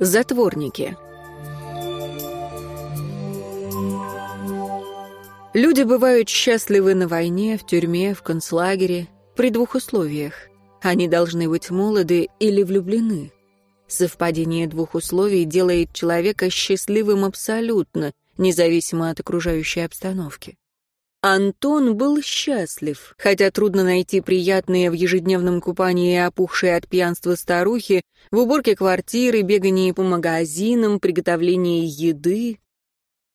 Затворники. Люди бывают счастливы на войне, в тюрьме, в концлагере, при двух условиях. Они должны быть молоды или влюблены. Совпадение двух условий делает человека счастливым абсолютно, независимо от окружающей обстановки. Антон был счастлив, хотя трудно найти приятные в ежедневном купании опухшие от пьянства старухи, в уборке квартиры, бегании по магазинам, приготовлении еды.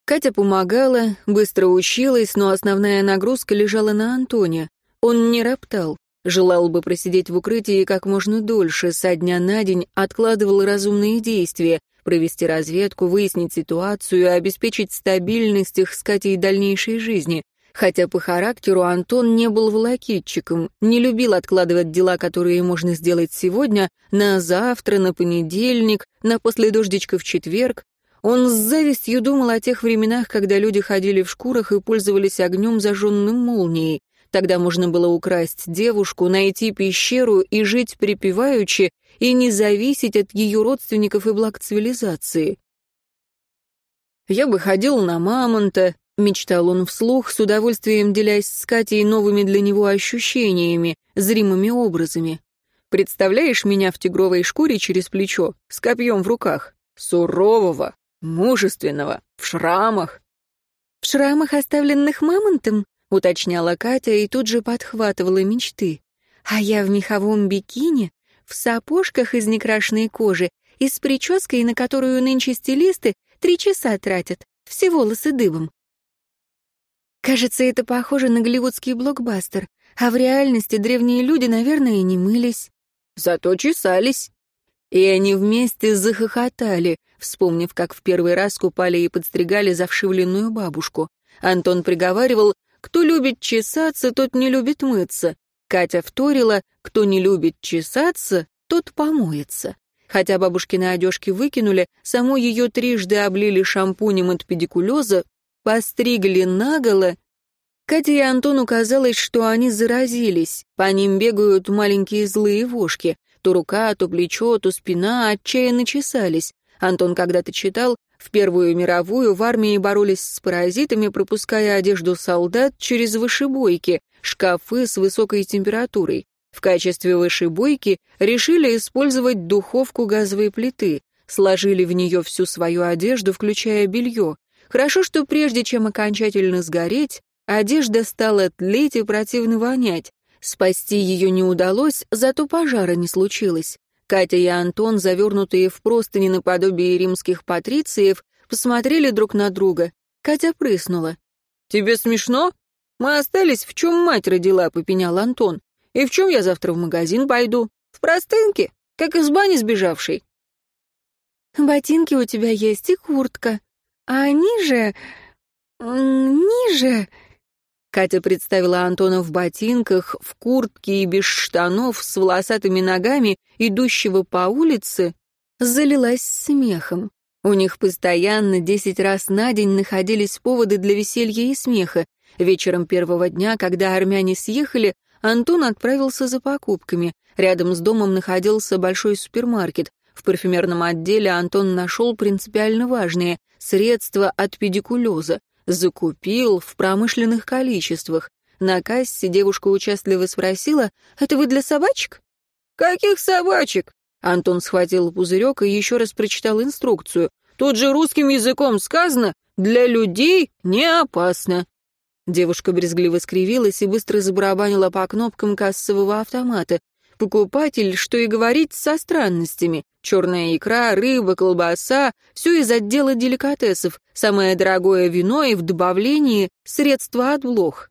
Катя помогала, быстро училась, но основная нагрузка лежала на Антоне. Он не роптал, желал бы просидеть в укрытии как можно дольше, со дня на день откладывал разумные действия, провести разведку, выяснить ситуацию, обеспечить стабильность их с Катей дальнейшей жизни. Хотя по характеру Антон не был волокитчиком, не любил откладывать дела, которые можно сделать сегодня, на завтра, на понедельник, на после дождичка в четверг. Он с завистью думал о тех временах, когда люди ходили в шкурах и пользовались огнем, зажженным молнией. Тогда можно было украсть девушку, найти пещеру и жить припеваючи, и не зависеть от ее родственников и благ цивилизации. Я бы ходил на мамонта, Мечтал он вслух, с удовольствием делясь с Катей новыми для него ощущениями, зримыми образами. Представляешь меня в тигровой шкуре через плечо, с копьем в руках? Сурового, мужественного, в шрамах. «В шрамах, оставленных мамонтом?» — уточняла Катя и тут же подхватывала мечты. «А я в меховом бикини, в сапожках из некрашенной кожи и с прической, на которую нынче стилисты три часа тратят, все волосы дыбом. Кажется, это похоже на голливудский блокбастер, а в реальности древние люди, наверное, не мылись. Зато чесались. И они вместе захохотали, вспомнив, как в первый раз купали и подстригали завшивленную бабушку. Антон приговаривал, кто любит чесаться, тот не любит мыться. Катя вторила, кто не любит чесаться, тот помоется. Хотя бабушкины одежки выкинули, саму ее трижды облили шампунем от педикулеза, постригли наголо. Кате и Антону казалось, что они заразились. По ним бегают маленькие злые вошки. То рука, то плечо, то спина отчаянно чесались. Антон когда-то читал, в Первую мировую в армии боролись с паразитами, пропуская одежду солдат через вышибойки, шкафы с высокой температурой. В качестве вышибойки решили использовать духовку газовой плиты, сложили в нее всю свою одежду, включая белье. Хорошо, что прежде чем окончательно сгореть, одежда стала тлеть и противно вонять. Спасти ее не удалось, зато пожара не случилось. Катя и Антон, завернутые в простыни наподобие римских патрициев, посмотрели друг на друга. Катя прыснула. «Тебе смешно? Мы остались, в чем мать родила», — попенял Антон. «И в чем я завтра в магазин пойду? В простынке, как из бани сбежавшей». «Ботинки у тебя есть и куртка», а ниже... ниже...» Катя представила Антона в ботинках, в куртке и без штанов, с волосатыми ногами, идущего по улице, залилась смехом. У них постоянно десять раз на день находились поводы для веселья и смеха. Вечером первого дня, когда армяне съехали, Антон отправился за покупками. Рядом с домом находился большой супермаркет. В парфюмерном отделе Антон нашел принципиально важные средства от педикулеза. Закупил в промышленных количествах. На кассе девушка участливо спросила, «Это вы для собачек?» «Каких собачек?» Антон схватил пузырек и еще раз прочитал инструкцию. «Тут же русским языком сказано, для людей не опасно». Девушка брезгливо скривилась и быстро забарабанила по кнопкам кассового автомата. Покупатель, что и говорить, со странностями. Черная икра, рыба, колбаса — все из отдела деликатесов, самое дорогое вино и в добавлении средства от блох.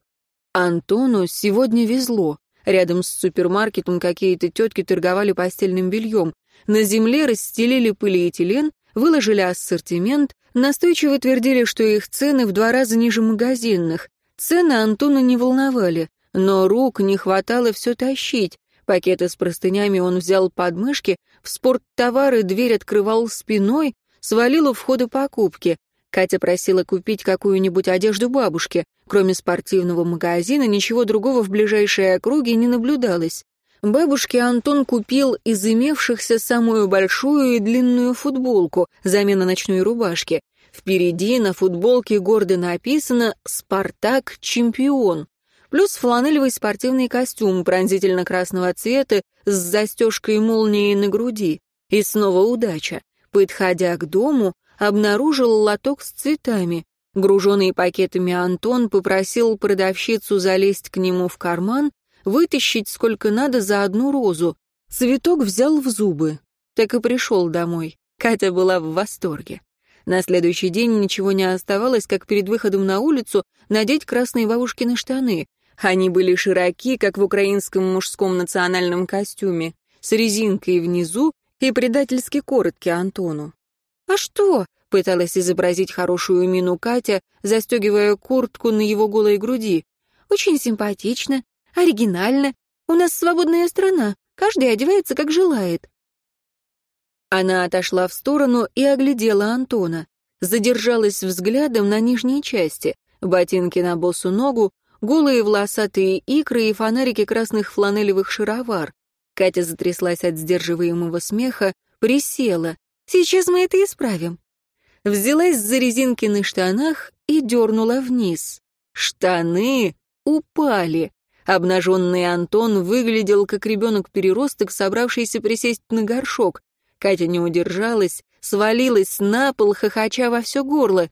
Антону сегодня везло. Рядом с супермаркетом какие-то тетки торговали постельным бельем. На земле расстелили полиэтилен, выложили ассортимент, настойчиво твердили, что их цены в два раза ниже магазинных. Цены Антона не волновали, но рук не хватало все тащить. Пакеты с простынями он взял под мышки, в спорттовары дверь открывал спиной, свалил у входа покупки. Катя просила купить какую-нибудь одежду бабушке. Кроме спортивного магазина, ничего другого в ближайшей округе не наблюдалось. Бабушке Антон купил из имевшихся самую большую и длинную футболку, замена ночной рубашки. Впереди на футболке гордо написано «Спартак чемпион». Плюс фланелевый спортивный костюм пронзительно-красного цвета с застежкой молнией на груди. И снова удача. Подходя к дому, обнаружил лоток с цветами. Груженный пакетами Антон попросил продавщицу залезть к нему в карман вытащить сколько надо за одну розу. Цветок взял в зубы. Так и пришел домой. Катя была в восторге. На следующий день ничего не оставалось, как перед выходом на улицу надеть красные бабушкины штаны. Они были широки, как в украинском мужском национальном костюме, с резинкой внизу и предательски короткие Антону. «А что?» — пыталась изобразить хорошую мину Катя, застегивая куртку на его голой груди. «Очень симпатично. Оригинально. У нас свободная страна. Каждый одевается, как желает. Она отошла в сторону и оглядела Антона. Задержалась взглядом на нижней части. Ботинки на босу ногу, голые волосатые икры и фонарики красных фланелевых шаровар. Катя затряслась от сдерживаемого смеха, присела. «Сейчас мы это исправим». Взялась за резинки на штанах и дернула вниз. Штаны упали. Обнаженный Антон выглядел как ребенок-переросток, собравшийся присесть на горшок. Катя не удержалась, свалилась на пол, хохоча во все горло.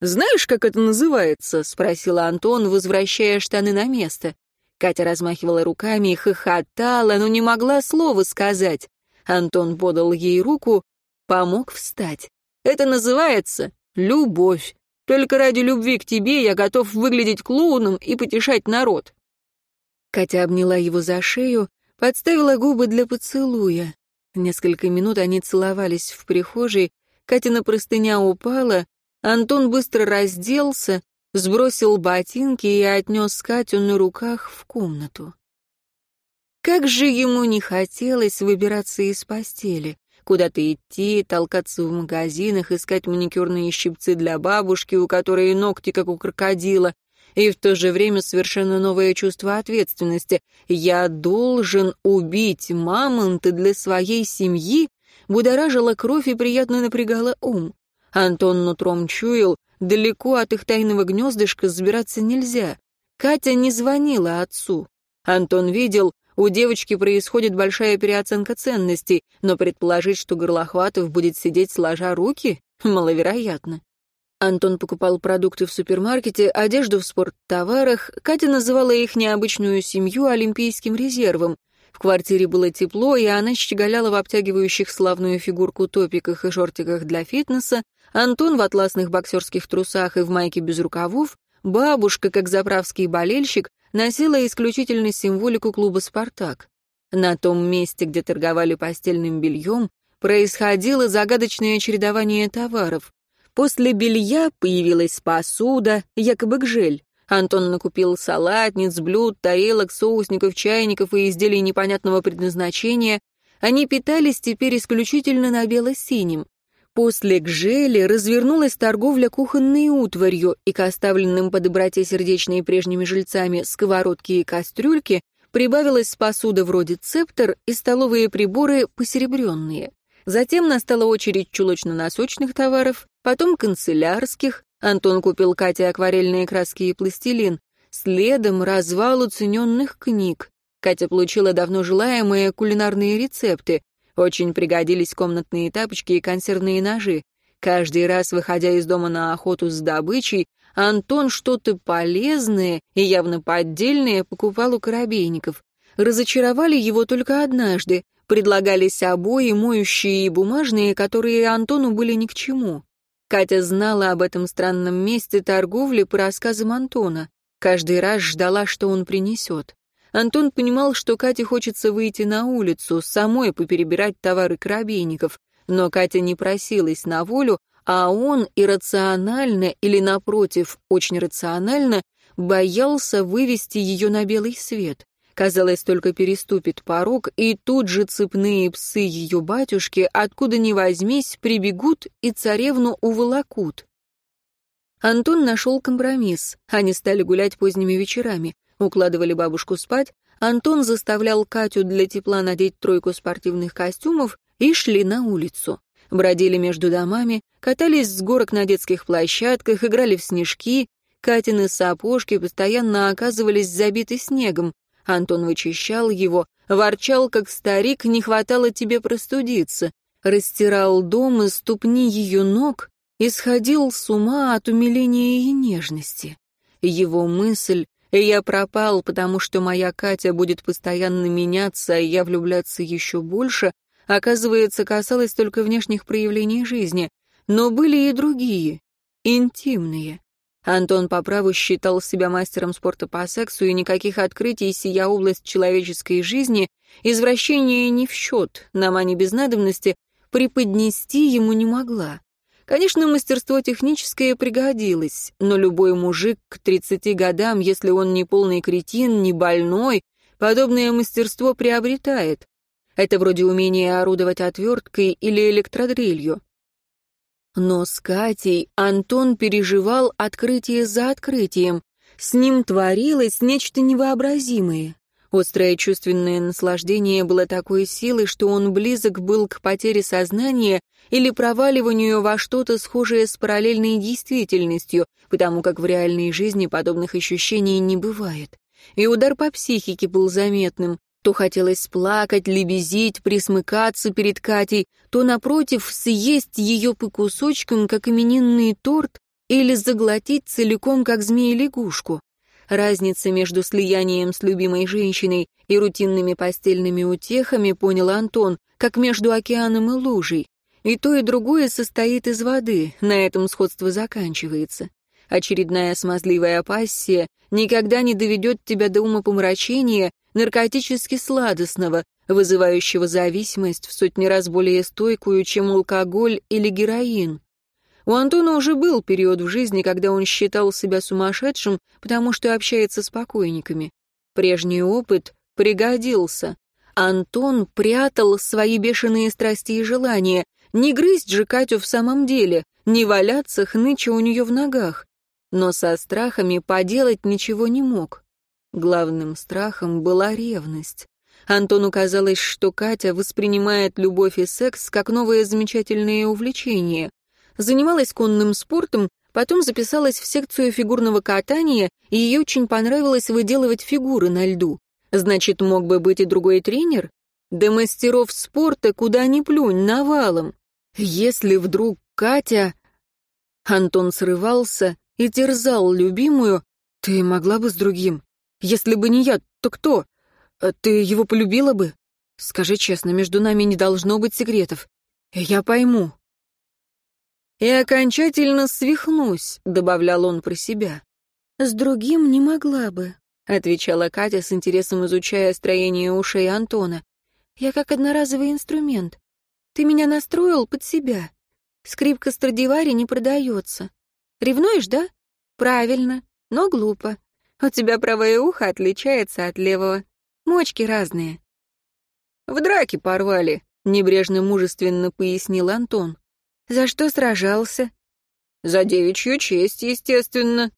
«Знаешь, как это называется?» — спросил Антон, возвращая штаны на место. Катя размахивала руками и хохотала, но не могла слова сказать. Антон подал ей руку, помог встать. «Это называется любовь. Только ради любви к тебе я готов выглядеть клоуном и потешать народ». Катя обняла его за шею, подставила губы для поцелуя. Несколько минут они целовались в прихожей, Катина простыня упала, Антон быстро разделся, сбросил ботинки и отнес Катю на руках в комнату. Как же ему не хотелось выбираться из постели, куда-то идти, толкаться в магазинах, искать маникюрные щипцы для бабушки, у которой ногти, как у крокодила, и в то же время совершенно новое чувство ответственности. Я должен убить мамонта для своей семьи, будоражила кровь и приятно напрягала ум. Антон нутром чуял, далеко от их тайного гнездышка забираться нельзя. Катя не звонила отцу. Антон видел, у девочки происходит большая переоценка ценностей, но предположить, что Горлохватов будет сидеть сложа руки, маловероятно. Антон покупал продукты в супермаркете, одежду в спорттоварах. Катя называла их необычную семью олимпийским резервом. В квартире было тепло, и она щеголяла в обтягивающих славную фигурку топиках и шортиках для фитнеса. Антон в атласных боксерских трусах и в майке без рукавов. Бабушка, как заправский болельщик, носила исключительно символику клуба «Спартак». На том месте, где торговали постельным бельем, происходило загадочное чередование товаров. После белья появилась посуда, якобы гжель. Антон накупил салатниц, блюд, тарелок, соусников, чайников и изделий непонятного предназначения. Они питались теперь исключительно на бело-синем. После гжели развернулась торговля кухонной утварью, и к оставленным по доброте сердечной прежними жильцами сковородки и кастрюльки прибавилась посуда вроде цептор и столовые приборы посеребренные. Затем настала очередь чулочно-носочных товаров, потом канцелярских. Антон купил Кате акварельные краски и пластилин. Следом развал уцененных книг. Катя получила давно желаемые кулинарные рецепты. Очень пригодились комнатные тапочки и консервные ножи. Каждый раз, выходя из дома на охоту с добычей, Антон что-то полезное и явно поддельное покупал у коробейников. Разочаровали его только однажды. Предлагались обои, моющие и бумажные, которые Антону были ни к чему. Катя знала об этом странном месте торговли по рассказам Антона. Каждый раз ждала, что он принесет. Антон понимал, что Кате хочется выйти на улицу, самой поперебирать товары коробейников, но Катя не просилась на волю, а он иррационально или, напротив, очень рационально боялся вывести ее на белый свет. Казалось, только переступит порог, и тут же цепные псы ее батюшки, откуда ни возьмись, прибегут и царевну уволокут. Антон нашел компромисс. Они стали гулять поздними вечерами, укладывали бабушку спать, Антон заставлял Катю для тепла надеть тройку спортивных костюмов и шли на улицу. Бродили между домами, катались с горок на детских площадках, играли в снежки. Катины сапожки постоянно оказывались забиты снегом. Антон вычищал его, ворчал, как старик, не хватало тебе простудиться. Растирал дом и ступни ее ног и сходил с ума от умиления и нежности. Его мысль «я пропал, потому что моя Катя будет постоянно меняться, а я влюбляться еще больше» оказывается, касалась только внешних проявлений жизни, но были и другие, интимные. Антон по праву считал себя мастером спорта по сексу, и никаких открытий сия область человеческой жизни, извращения не в счет, нам они без надобности, преподнести ему не могла. Конечно, мастерство техническое пригодилось, но любой мужик к 30 годам, если он не полный кретин, не больной, подобное мастерство приобретает. Это вроде умения орудовать отверткой или электродрелью. Но с Катей Антон переживал открытие за открытием. С ним творилось нечто невообразимое. Острое чувственное наслаждение было такой силы, что он близок был к потере сознания или проваливанию во что-то схожее с параллельной действительностью, потому как в реальной жизни подобных ощущений не бывает. И удар по психике был заметным. То хотелось плакать, лебезить, присмыкаться перед Катей, то, напротив, съесть ее по кусочкам, как именинный торт, или заглотить целиком, как змея-лягушку. Разница между слиянием с любимой женщиной и рутинными постельными утехами, понял Антон, как между океаном и лужей. И то, и другое состоит из воды, на этом сходство заканчивается. Очередная смазливая пассия никогда не доведет тебя до умопомрачения, наркотически сладостного, вызывающего зависимость в сотни раз более стойкую, чем алкоголь или героин. У Антона уже был период в жизни, когда он считал себя сумасшедшим, потому что общается с покойниками. Прежний опыт пригодился. Антон прятал свои бешеные страсти и желания. Не грызть же Катю в самом деле, не валяться хныча у нее в ногах. Но со страхами поделать ничего не мог. Главным страхом была ревность. Антону казалось, что Катя воспринимает любовь и секс как новое замечательное увлечение занималась конным спортом, потом записалась в секцию фигурного катания, и ей очень понравилось выделывать фигуры на льду. Значит, мог бы быть и другой тренер? Да мастеров спорта куда ни плюнь, навалом. Если вдруг Катя... Антон срывался и терзал любимую. Ты могла бы с другим? Если бы не я, то кто? Э, ты его полюбила бы? Скажи честно, между нами не должно быть секретов. Я пойму и окончательно свихнусь», — добавлял он про себя. «С другим не могла бы», — отвечала Катя с интересом, изучая строение ушей Антона. «Я как одноразовый инструмент. Ты меня настроил под себя. Скрипка Страдивари не продается. Ревнуешь, да? Правильно, но глупо. У тебя правое ухо отличается от левого. Мочки разные». «В драке порвали», — небрежно мужественно пояснил Антон. За что сражался? За девичью честь, естественно.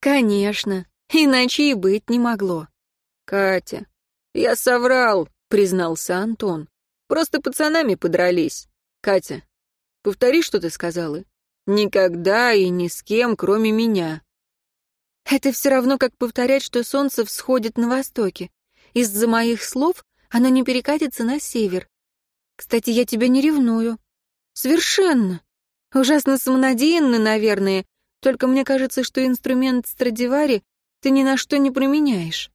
Конечно, иначе и быть не могло. Катя, я соврал, признался Антон. Просто пацанами подрались. Катя, повтори, что ты сказала. Никогда и ни с кем, кроме меня. Это все равно, как повторять, что солнце всходит на востоке. Из-за моих слов оно не перекатится на север. Кстати, я тебя не ревную. Совершенно. Ужасно самонадеянно, наверное. Только мне кажется, что инструмент Страдивари ты ни на что не применяешь.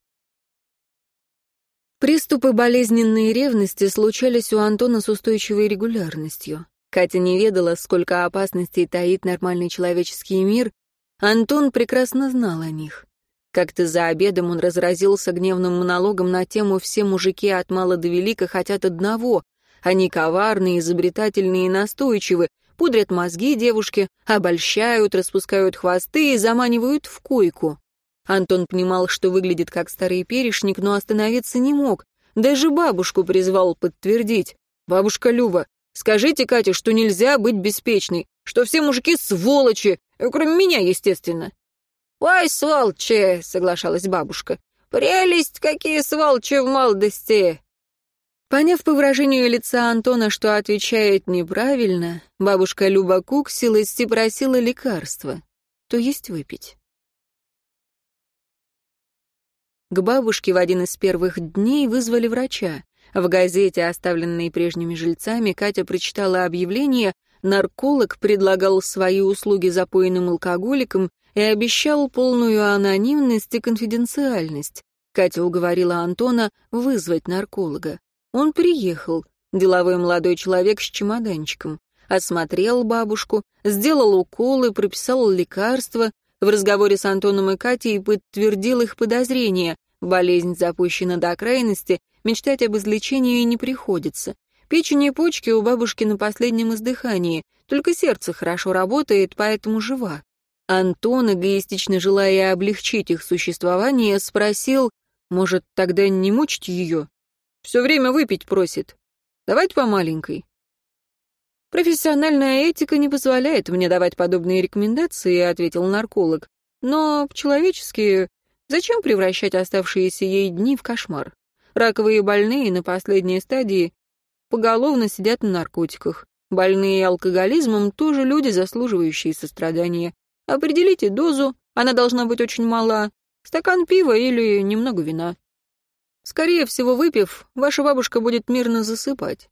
Приступы болезненной ревности случались у Антона с устойчивой регулярностью. Катя не ведала, сколько опасностей таит нормальный человеческий мир. Антон прекрасно знал о них. Как-то за обедом он разразился гневным монологом на тему «Все мужики от мала до велика хотят одного», они коварные, изобретательные и настойчивы, пудрят мозги девушке, обольщают, распускают хвосты и заманивают в койку. Антон понимал, что выглядит как старый перешник, но остановиться не мог. Даже бабушку призвал подтвердить. «Бабушка Люба, скажите Кате, что нельзя быть беспечной, что все мужики сволочи, кроме меня, естественно». «Ой, сволчи!» — соглашалась бабушка. Прелесть, какие сволчи в молодости!» Поняв по выражению лица Антона, что отвечает неправильно, бабушка Люба куксилась и просила лекарства, то есть выпить. К бабушке в один из первых дней вызвали врача. В газете, оставленной прежними жильцами, Катя прочитала объявление, нарколог предлагал свои услуги запойным алкоголикам и обещал полную анонимность и конфиденциальность. Катя уговорила Антона вызвать нарколога. Он приехал, деловой молодой человек с чемоданчиком, осмотрел бабушку, сделал уколы, прописал лекарства, в разговоре с Антоном и Катей подтвердил их подозрения. Болезнь запущена до крайности, мечтать об излечении не приходится. Печень и почки у бабушки на последнем издыхании, только сердце хорошо работает, поэтому жива. Антон, эгоистично желая облегчить их существование, спросил, может, тогда не мучить ее? Все время выпить просит. Давайте по маленькой. Профессиональная этика не позволяет мне давать подобные рекомендации, ответил нарколог. Но по-человечески зачем превращать оставшиеся ей дни в кошмар? Раковые больные на последней стадии поголовно сидят на наркотиках. Больные алкоголизмом тоже люди, заслуживающие сострадания. Определите дозу, она должна быть очень мала. Стакан пива или немного вина. Скорее всего, выпив, ваша бабушка будет мирно засыпать.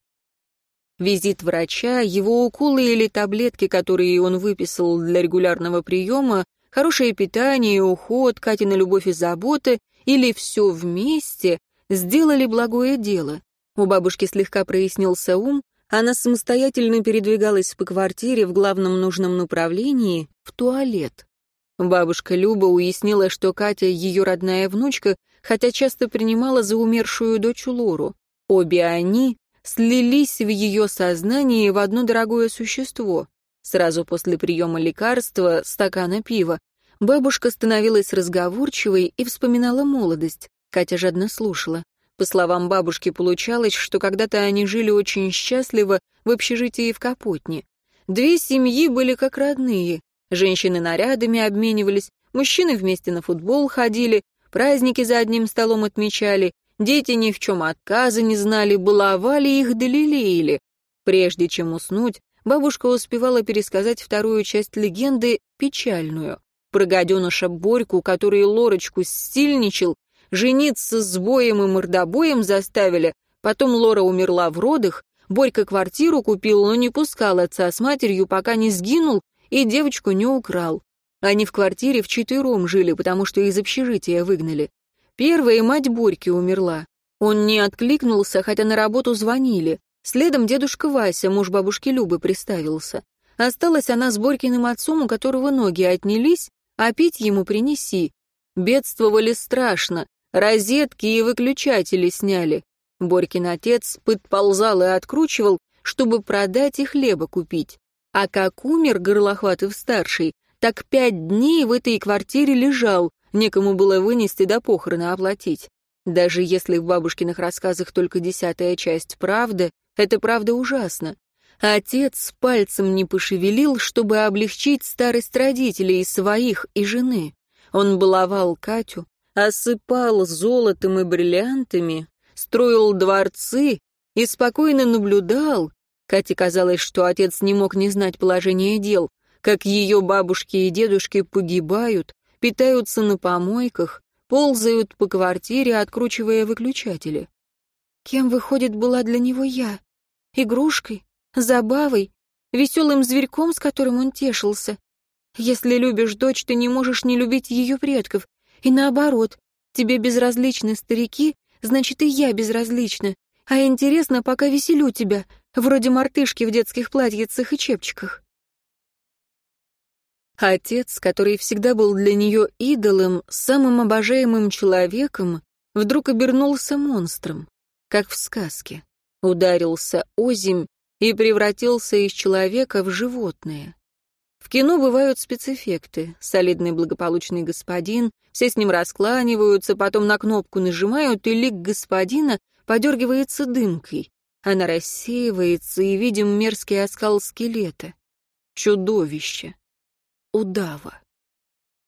Визит врача, его уколы или таблетки, которые он выписал для регулярного приема, хорошее питание, уход, Катина любовь и забота, или все вместе, сделали благое дело. У бабушки слегка прояснился ум, она самостоятельно передвигалась по квартире в главном нужном направлении, в туалет. Бабушка Люба уяснила, что Катя — ее родная внучка, хотя часто принимала за умершую дочь Лору. Обе они слились в ее сознании в одно дорогое существо. Сразу после приема лекарства, стакана пива, бабушка становилась разговорчивой и вспоминала молодость. Катя жадно слушала. По словам бабушки, получалось, что когда-то они жили очень счастливо в общежитии в Капотне. Две семьи были как родные. Женщины нарядами обменивались, мужчины вместе на футбол ходили, праздники за одним столом отмечали, дети ни в чем отказа не знали, баловали их да лелеяли. Прежде чем уснуть, бабушка успевала пересказать вторую часть легенды, печальную, про гаденыша Борьку, который Лорочку стильничал, жениться с боем и мордобоем заставили, потом Лора умерла в родах, Борька квартиру купил, но не пускал отца с матерью, пока не сгинул, и девочку не украл. Они в квартире вчетвером жили, потому что из общежития выгнали. Первая мать Борьки умерла. Он не откликнулся, хотя на работу звонили. Следом дедушка Вася, муж бабушки Любы, приставился. Осталась она с Борькиным отцом, у которого ноги отнялись, а пить ему принеси. Бедствовали страшно, розетки и выключатели сняли. Борькин отец подползал и откручивал, чтобы продать и хлеба купить. А как умер Горлохватов-старший, так пять дней в этой квартире лежал, некому было вынести до похорона оплатить. Даже если в бабушкиных рассказах только десятая часть правды, это правда ужасно. Отец пальцем не пошевелил, чтобы облегчить старость родителей, своих и жены. Он баловал Катю, осыпал золотом и бриллиантами, строил дворцы и спокойно наблюдал, Кате казалось, что отец не мог не знать положение дел, как ее бабушки и дедушки погибают, питаются на помойках, ползают по квартире, откручивая выключатели. Кем, выходит, была для него я? Игрушкой? Забавой? Веселым зверьком, с которым он тешился? Если любишь дочь, ты не можешь не любить ее предков. И наоборот, тебе безразличны старики, значит, и я безразлична. А интересно, пока веселю тебя, вроде мартышки в детских платьицах и чепчиках. Отец, который всегда был для нее идолом, самым обожаемым человеком, вдруг обернулся монстром, как в сказке. Ударился озимь и превратился из человека в животное. В кино бывают спецэффекты. Солидный благополучный господин, все с ним раскланиваются, потом на кнопку нажимают, и лик господина подергивается дымкой. Она рассеивается, и видим мерзкий оскал скелета. Чудовище. Удава.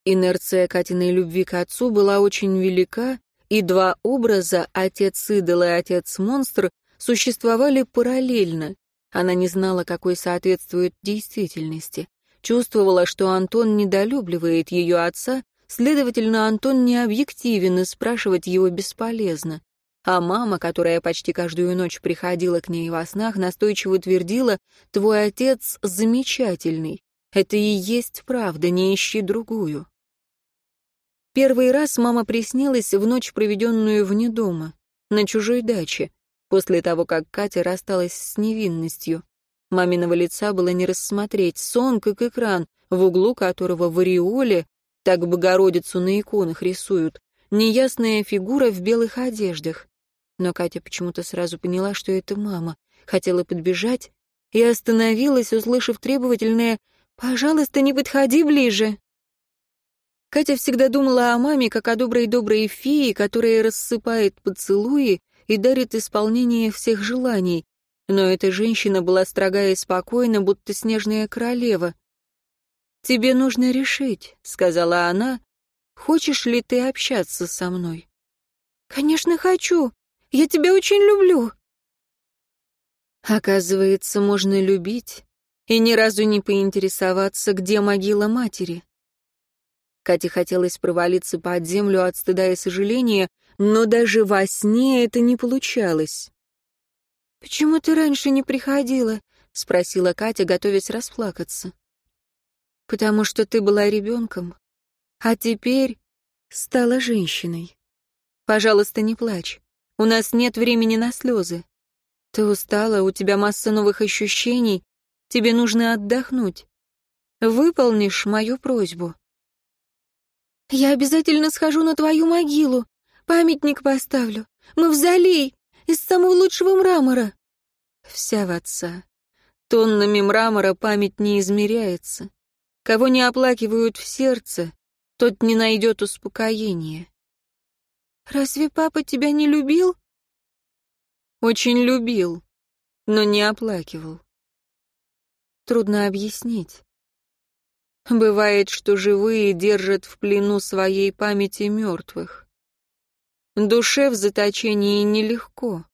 Инерция Катиной любви к отцу была очень велика, и два образа, отец-идол и отец-монстр, существовали параллельно. Она не знала, какой соответствует действительности. Чувствовала, что Антон недолюбливает ее отца, следовательно, Антон не объективен, и спрашивать его бесполезно. А мама, которая почти каждую ночь приходила к ней во снах, настойчиво твердила, «Твой отец замечательный. Это и есть правда, не ищи другую». Первый раз мама приснилась в ночь, проведенную вне дома, на чужой даче, после того, как Катя рассталась с невинностью. Маминого лица было не рассмотреть, сон как экран, в углу которого в ореоле, так Богородицу на иконах рисуют, неясная фигура в белых одеждах. Но Катя почему-то сразу поняла, что это мама, хотела подбежать и остановилась, услышав требовательное «Пожалуйста, не подходи ближе». Катя всегда думала о маме как о доброй-доброй фее, которая рассыпает поцелуи и дарит исполнение всех желаний. Но эта женщина была строга и спокойна, будто снежная королева. «Тебе нужно решить», — сказала она, — «хочешь ли ты общаться со мной?» «Конечно, хочу. Я тебя очень люблю». Оказывается, можно любить и ни разу не поинтересоваться, где могила матери. Кате хотелось провалиться под землю от стыда и сожаления, но даже во сне это не получалось. «Почему ты раньше не приходила?» — спросила Катя, готовясь расплакаться. «Потому что ты была ребенком, а теперь стала женщиной. Пожалуйста, не плачь. У нас нет времени на слезы. Ты устала, у тебя масса новых ощущений, тебе нужно отдохнуть. Выполнишь мою просьбу?» «Я обязательно схожу на твою могилу. Памятник поставлю. Мавзолей из самого лучшего мрамора». Вся в отца. Тоннами мрамора память не измеряется. Кого не оплакивают в сердце, тот не найдет успокоения. «Разве папа тебя не любил?» «Очень любил, но не оплакивал. Трудно объяснить. Бывает, что живые держат в плену своей памяти мертвых. Душе в заточении нелегко.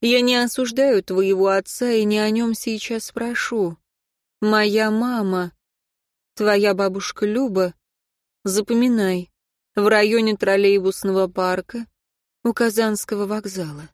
Я не осуждаю твоего отца и не о нем сейчас прошу. Моя мама, твоя бабушка Люба, запоминай, в районе троллейбусного парка у Казанского вокзала.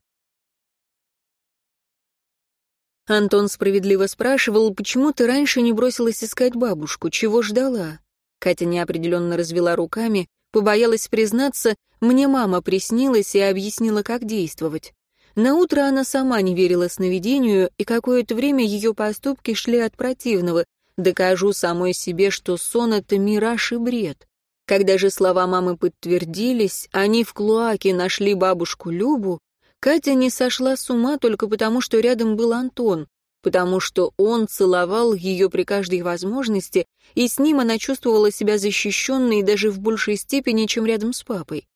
Антон справедливо спрашивал, почему ты раньше не бросилась искать бабушку, чего ждала? Катя неопределенно развела руками, побоялась признаться, мне мама приснилась и объяснила, как действовать. На утро она сама не верила сновидению, и какое-то время ее поступки шли от противного. Докажу самой себе, что сон — это мираж и бред. Когда же слова мамы подтвердились, они в клуаке нашли бабушку Любу, Катя не сошла с ума только потому, что рядом был Антон, потому что он целовал ее при каждой возможности, и с ним она чувствовала себя защищенной даже в большей степени, чем рядом с папой.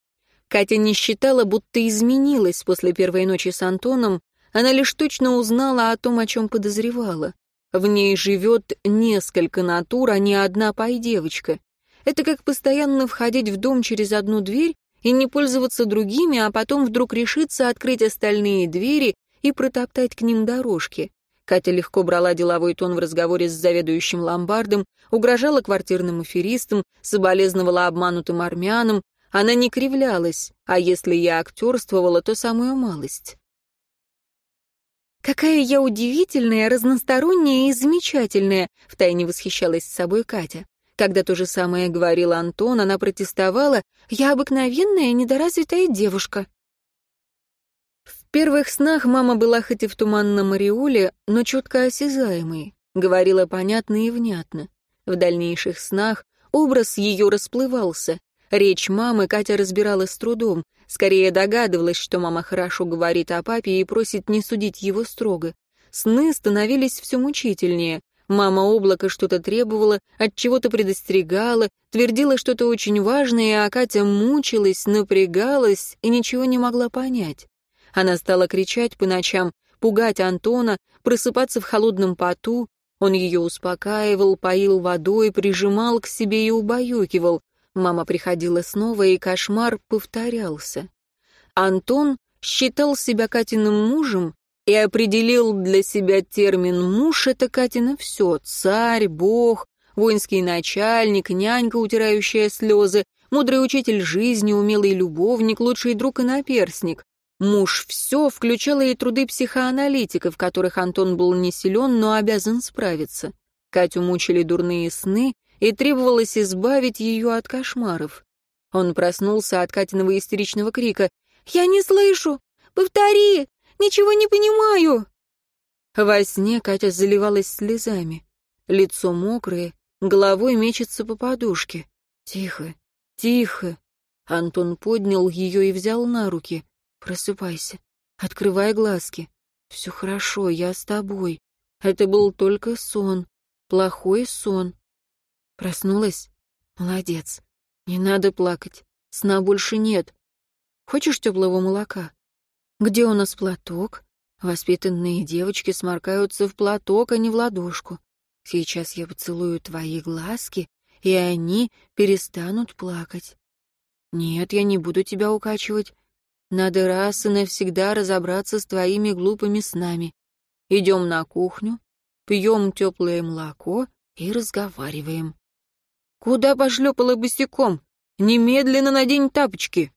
Катя не считала, будто изменилась после первой ночи с Антоном, она лишь точно узнала о том, о чем подозревала. В ней живет несколько натур, а не одна пай-девочка. Это как постоянно входить в дом через одну дверь и не пользоваться другими, а потом вдруг решиться открыть остальные двери и протоптать к ним дорожки. Катя легко брала деловой тон в разговоре с заведующим ломбардом, угрожала квартирным аферистам, соболезновала обманутым армянам. Она не кривлялась, а если я актерствовала, то самую малость. «Какая я удивительная, разносторонняя и замечательная!» — втайне восхищалась собой Катя. Когда то же самое говорил Антон, она протестовала «Я обыкновенная, недоразвитая девушка». Первых снах мама была хоть и в туманном ореоле, но чутко осязаемой, говорила понятно и внятно. В дальнейших снах образ ее расплывался. Речь мамы Катя разбирала с трудом, скорее догадывалась, что мама хорошо говорит о папе и просит не судить его строго. Сны становились все мучительнее. Мама облака что-то требовала, от чего-то предостерегала, твердила что-то очень важное, а Катя мучилась, напрягалась и ничего не могла понять. Она стала кричать по ночам, пугать Антона, просыпаться в холодном поту. Он ее успокаивал, поил водой, прижимал к себе и убаюкивал. Мама приходила снова, и кошмар повторялся. Антон считал себя Катиным мужем и определил для себя термин «муж» — это Катина все — царь, бог, воинский начальник, нянька, утирающая слезы, мудрый учитель жизни, умелый любовник, лучший друг и наперсник. Муж все включало и труды психоаналитиков, которых Антон был не силен, но обязан справиться. Катю мучили дурные сны, и требовалось избавить ее от кошмаров. Он проснулся от Катиного истеричного крика. «Я не слышу! Повтори! Ничего не понимаю!» Во сне Катя заливалась слезами. Лицо мокрое, головой мечется по подушке. «Тихо, тихо!» Антон поднял ее и взял на руки. Просыпайся. Открывай глазки. Все хорошо, я с тобой. Это был только сон. Плохой сон. Проснулась? Молодец. Не надо плакать. Сна больше нет. Хочешь теплого молока? Где у нас платок? Воспитанные девочки сморкаются в платок, а не в ладошку. Сейчас я поцелую твои глазки, и они перестанут плакать. Нет, я не буду тебя укачивать. Надо раз и навсегда разобраться с твоими глупыми снами. Идем на кухню, пьем теплое молоко и разговариваем. Куда пошлепала босиком? Немедленно надень тапочки.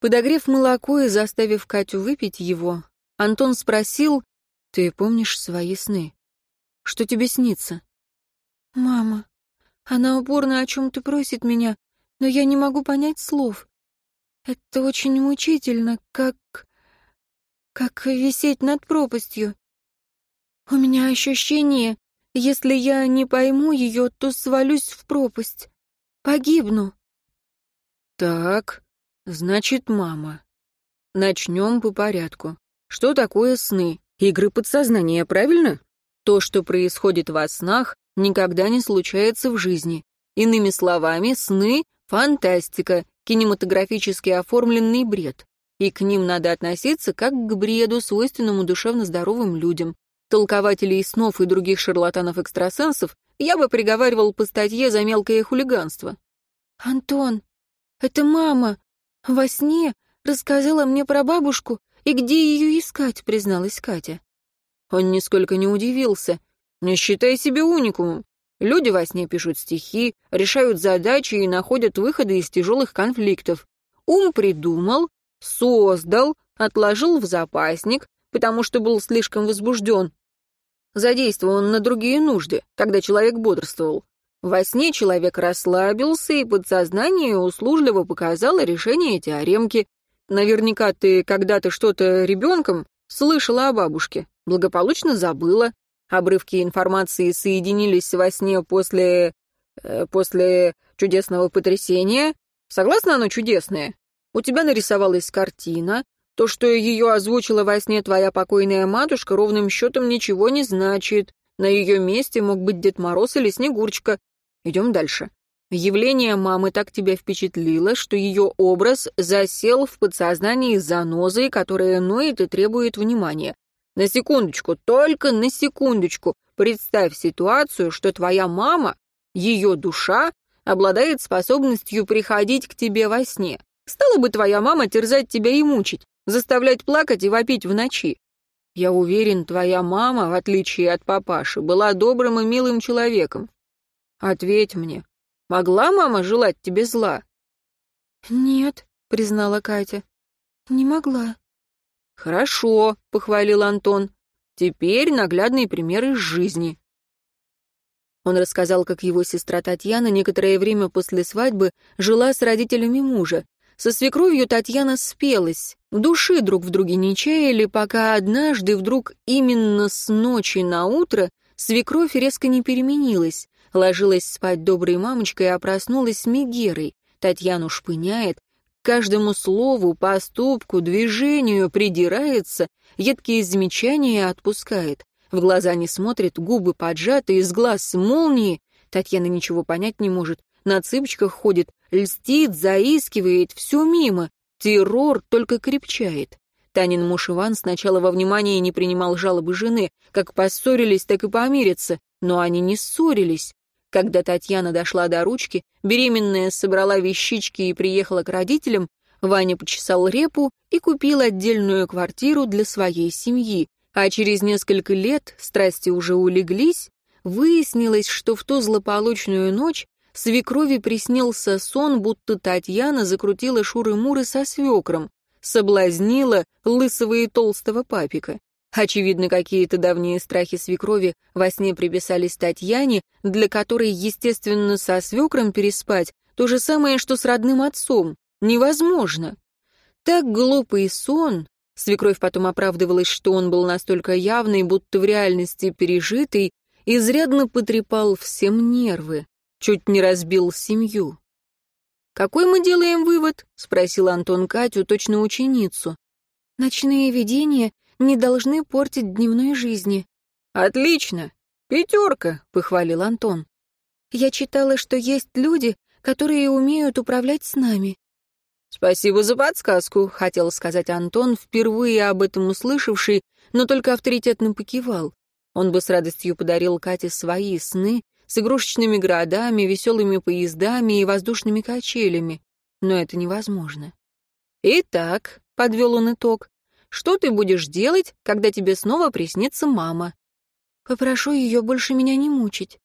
Подогрев молоко и заставив Катю выпить его, Антон спросил, «Ты помнишь свои сны? Что тебе снится?» «Мама, она упорно о чем-то просит меня, но я не могу понять слов. Это очень мучительно, как... как висеть над пропастью. У меня ощущение, если я не пойму ее, то свалюсь в пропасть. Погибну. Так, значит, мама. Начнем по порядку. Что такое сны? Игры подсознания, правильно? То, что происходит во снах, никогда не случается в жизни. Иными словами, сны — фантастика, кинематографически оформленный бред, и к ним надо относиться как к бреду, свойственному душевно здоровым людям. Толкователей снов и других шарлатанов-экстрасенсов я бы приговаривал по статье за мелкое хулиганство. «Антон, это мама во сне рассказала мне про бабушку и где ее искать», — призналась Катя. Он нисколько не удивился. «Не считай себя уникумом. Люди во сне пишут стихи, решают задачи и находят выходы из тяжелых конфликтов. Ум придумал, создал, отложил в запасник, потому что был слишком возбужден. Задействован на другие нужды, когда человек бодрствовал. Во сне человек расслабился, и подсознание услужливо показало решение теоремки. Наверняка ты когда-то что-то ребенком слышала о бабушке, благополучно забыла. Обрывки информации соединились во сне после... Э, после чудесного потрясения. Согласно оно чудесное? У тебя нарисовалась картина. То, что ее озвучила во сне твоя покойная матушка, ровным счетом ничего не значит. На ее месте мог быть Дед Мороз или Снегурочка. Идем дальше. Явление мамы так тебя впечатлило, что ее образ засел в подсознании занозой, которая ноет и требует внимания. На секундочку, только на секундочку. Представь ситуацию, что твоя мама, ее душа, обладает способностью приходить к тебе во сне. Стала бы твоя мама терзать тебя и мучить, заставлять плакать и вопить в ночи. Я уверен, твоя мама, в отличие от папаши, была добрым и милым человеком. Ответь мне, могла мама желать тебе зла? Нет, признала Катя. Не могла. «Хорошо», — похвалил Антон. «Теперь наглядный пример из жизни». Он рассказал, как его сестра Татьяна некоторое время после свадьбы жила с родителями мужа. Со свекровью Татьяна спелась, души друг в друге не чаяли, пока однажды вдруг именно с ночи на утро свекровь резко не переменилась. Ложилась спать доброй мамочкой, а проснулась Мегерой. Татьяну шпыняет, каждому слову, поступку, движению придирается, едкие замечания отпускает. В глаза не смотрит, губы поджаты, из глаз молнии. Татьяна ничего понять не может, на цыпочках ходит, льстит, заискивает, все мимо. Террор только крепчает. Танин муж Иван сначала во внимание не принимал жалобы жены, как поссорились, так и помирятся, но они не ссорились. Когда Татьяна дошла до ручки, беременная собрала вещички и приехала к родителям, Ваня почесал репу и купил отдельную квартиру для своей семьи, а через несколько лет, страсти уже улеглись, выяснилось, что в ту злополучную ночь свекрови приснился сон, будто Татьяна закрутила шуры-муры со свекром, соблазнила лысого и толстого папика. Очевидно, какие-то давние страхи свекрови во сне приписались Татьяне, для которой, естественно, со свекром переспать то же самое, что с родным отцом. Невозможно. Так глупый сон. Свекровь потом оправдывалась, что он был настолько явный, будто в реальности пережитый, изрядно потрепал всем нервы, чуть не разбил семью. «Какой мы делаем вывод?» — спросил Антон Катю, точно ученицу. «Ночные видения не должны портить дневной жизни». «Отлично! Пятерка!» — похвалил Антон. «Я читала, что есть люди, которые умеют управлять с нами. «Спасибо за подсказку», — хотел сказать Антон, впервые об этом услышавший, но только авторитетно покивал. Он бы с радостью подарил Кате свои сны с игрушечными городами, веселыми поездами и воздушными качелями. Но это невозможно. «Итак», — подвел он итог, — «что ты будешь делать, когда тебе снова приснится мама?» «Попрошу ее больше меня не мучить».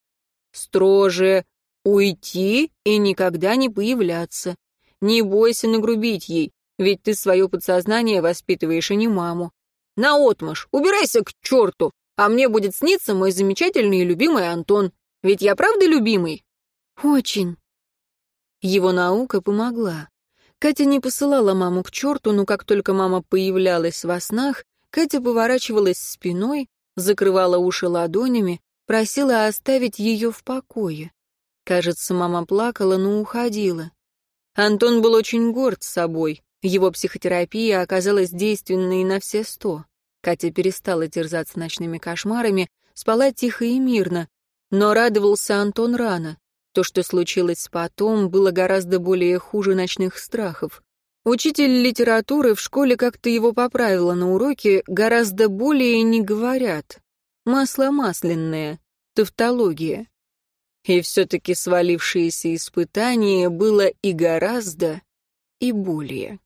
«Строже. Уйти и никогда не появляться. Не бойся нагрубить ей, ведь ты свое подсознание воспитываешь, а не маму. Наотмашь, убирайся к черту, а мне будет сниться мой замечательный и любимый Антон. Ведь я правда любимый? Очень. Его наука помогла. Катя не посылала маму к черту, но как только мама появлялась во снах, Катя поворачивалась спиной, закрывала уши ладонями, просила оставить ее в покое. Кажется, мама плакала, но уходила. Антон был очень горд собой. Его психотерапия оказалась действенной на все сто. Катя перестала терзаться ночными кошмарами, спала тихо и мирно. Но радовался Антон рано. То, что случилось потом, было гораздо более хуже ночных страхов. Учитель литературы в школе как-то его поправила на уроке, гораздо более не говорят. Масло масляное, тавтология. И все-таки свалившееся испытание было и гораздо, и более.